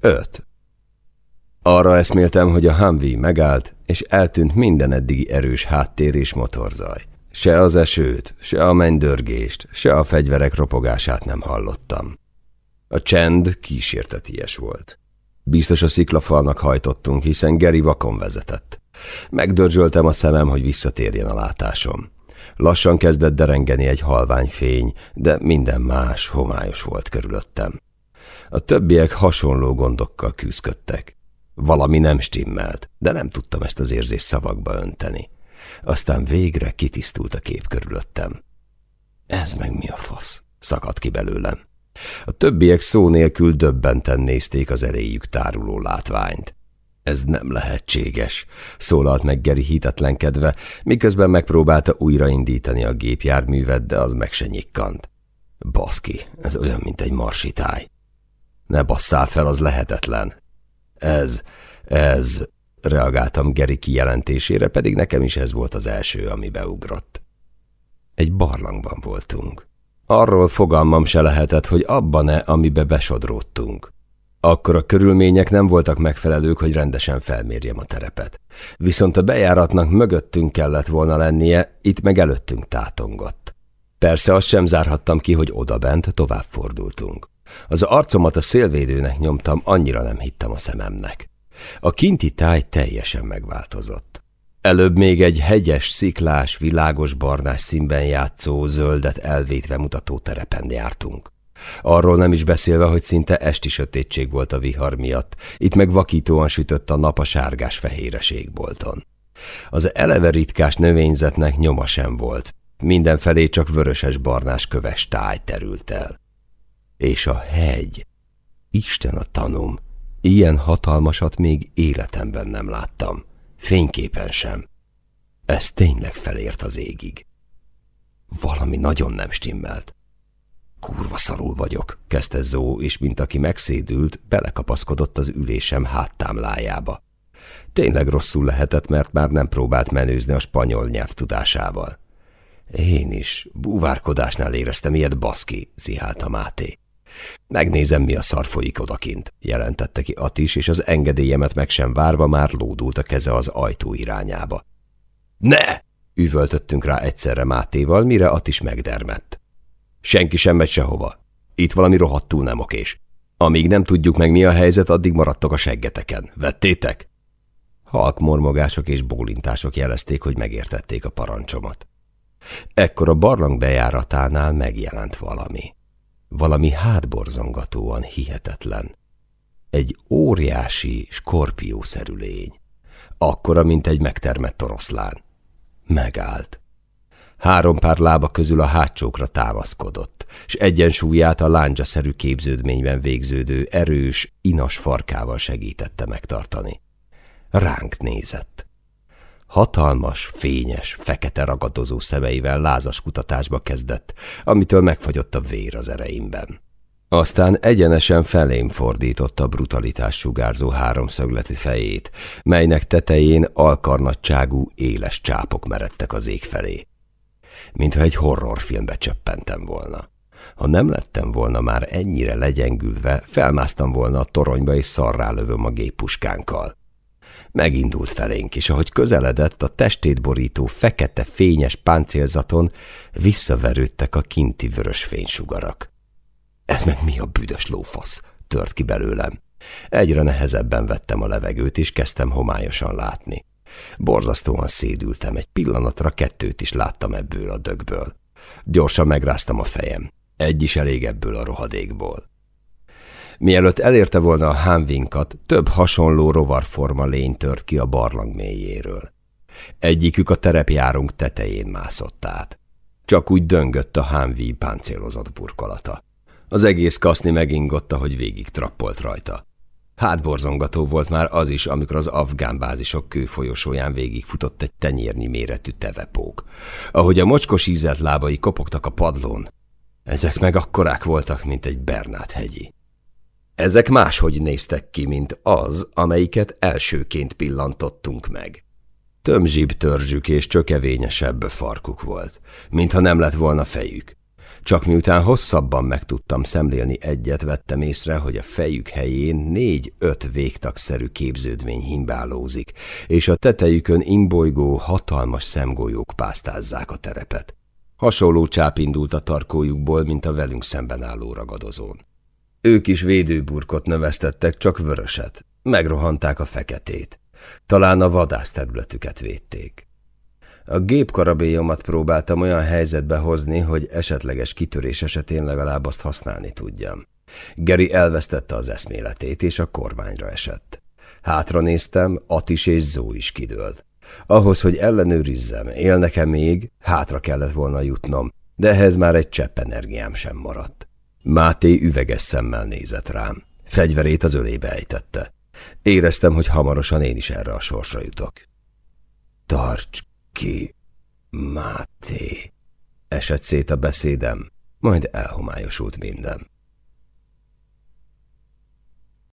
Öt. Arra eszméltem, hogy a Humvee megállt, és eltűnt minden eddigi erős háttér és motorzaj. Se az esőt, se a mennydörgést, se a fegyverek ropogását nem hallottam. A csend kísérteties volt. Biztos a sziklafalnak hajtottunk, hiszen Geri vakon vezetett. Megdörzsöltem a szemem, hogy visszatérjen a látásom. Lassan kezdett derengeni egy halvány fény, de minden más, homályos volt körülöttem. A többiek hasonló gondokkal küzdködtek. Valami nem stimmelt, de nem tudtam ezt az érzést szavakba önteni. Aztán végre kitisztult a kép körülöttem. Ez meg mi a fasz? Szakadt ki belőlem. A többiek szó nélkül döbbenten nézték az eréjük táruló látványt. Ez nem lehetséges, szólalt meg Geri hitetlenkedve, miközben megpróbálta újraindítani a gépjárművet, de az meg se nyikkant. Baszki, ez olyan, mint egy marsitáj. Ne basszál fel, az lehetetlen. Ez, ez, reagáltam Geri kijelentésére, pedig nekem is ez volt az első, ami beugrott. Egy barlangban voltunk. Arról fogalmam se lehetett, hogy abban-e, amibe besodródtunk. Akkor a körülmények nem voltak megfelelők, hogy rendesen felmérjem a terepet. Viszont a bejáratnak mögöttünk kellett volna lennie, itt meg előttünk tátongott. Persze azt sem zárhattam ki, hogy odabent tovább fordultunk. Az arcomat a szélvédőnek nyomtam, annyira nem hittem a szememnek. A kinti táj teljesen megváltozott. Előbb még egy hegyes, sziklás, világos barnás színben játszó, zöldet elvétve mutató terepen jártunk. Arról nem is beszélve, hogy szinte esti sötétség volt a vihar miatt, itt meg vakítóan sütött a nap a sárgás-fehéres égbolton. Az eleve ritkás növényzetnek nyoma sem volt, mindenfelé csak vöröses-barnás köves táj terült el. És a hegy, Isten a tanum, ilyen hatalmasat még életemben nem láttam, fényképen sem. Ez tényleg felért az égig. Valami nagyon nem stimmelt. Kurva szarul vagyok, kezdte Zó, és mint aki megszédült, belekapaszkodott az ülésem háttámlájába. Tényleg rosszul lehetett, mert már nem próbált menőzni a spanyol nyelv tudásával. Én is, búvárkodásnál éreztem ilyet baszki, zihálta Máté. Megnézem, mi a szar folyik odakint, jelentette ki Atis, és az engedélyemet meg sem várva már lódult a keze az ajtó irányába. Ne! üvöltöttünk rá egyszerre Mátéval, mire Atis megdermett. Senki sem megy sehova. Itt valami rohadtul nem okés. Amíg nem tudjuk meg mi a helyzet, addig maradtok a seggeteken. Vettétek? Halk mormogások és bólintások jelezték, hogy megértették a parancsomat. Ekkor a barlang bejáratánál megjelent valami. Valami hátborzongatóan hihetetlen. Egy óriási, skorpiószerű lény. Akkora, mint egy megtermett oroszlán. Megállt. Három pár lába közül a hátsókra támaszkodott, és egyensúlyát a lándzsaszerű képződményben végződő erős, inas farkával segítette megtartani. Ránk nézett. Hatalmas, fényes, fekete ragadozó szemeivel lázas kutatásba kezdett, amitől megfagyott a vér az ereimben. Aztán egyenesen felém fordította brutalitás sugárzó háromszögletű fejét, melynek tetején alkarnagyságú, éles csápok meredtek az ég felé mintha egy horrorfilmbe csöppentem volna. Ha nem lettem volna már ennyire legyengülve, felmásztam volna a toronyba és szarrá lövöm a géppuskánkkal. Megindult felénk, és ahogy közeledett, a testét borító fekete fényes páncélzaton visszaverődtek a kinti vörös fénysugarak. Ez meg mi a büdös lófasz? tört ki belőlem. Egyre nehezebben vettem a levegőt, és kezdtem homályosan látni. Borzasztóan szédültem, egy pillanatra kettőt is láttam ebből a dögből. Gyorsan megráztam a fejem. Egy is elég ebből a rohadékból. Mielőtt elérte volna a hámvinkat, több hasonló rovarforma lény tört ki a barlang mélyéről. Egyikük a terepjárunk tetején mászott át. Csak úgy döngött a hámví páncélozott burkolata. Az egész kaszni megingott, hogy végig trappolt rajta. Hátborzongató volt már az is, amikor az afgán bázisok kőfolyosóján végigfutott egy tenyérnyi méretű tevepók. Ahogy a mocskos ízelt lábai kopogtak a padlón, ezek meg akkorák voltak, mint egy Bernát hegyi. Ezek máshogy néztek ki, mint az, amelyiket elsőként pillantottunk meg. Tömzsibb törzsük és csökevényesebb farkuk volt, mintha nem lett volna fejük. Csak miután hosszabban meg tudtam szemlélni egyet, vettem észre, hogy a fejük helyén négy-öt végtagszerű képződmény himbálózik, és a tetejükön imbolygó, hatalmas szemgolyók pásztázzák a terepet. Hasonló csáp indult a tarkójukból, mint a velünk szemben álló ragadozón. Ők is védőburkot növesztettek, csak vöröset. Megrohanták a feketét. Talán a vadászterületüket védték. A gépkarabélyomat próbáltam olyan helyzetbe hozni, hogy esetleges kitörés esetén legalább azt használni tudjam. Geri elvesztette az eszméletét, és a kormányra esett. Hátra néztem, Atis és Zó is kidőlt. Ahhoz, hogy ellenőrizzem, élnek-e még, hátra kellett volna jutnom, de ehhez már egy csepp energiám sem maradt. Máté üveges szemmel nézett rám. Fegyverét az ölébe ejtette. Éreztem, hogy hamarosan én is erre a sorsra jutok. Tarts ki, Máté! Esett szét a beszédem, majd elhomályosult minden.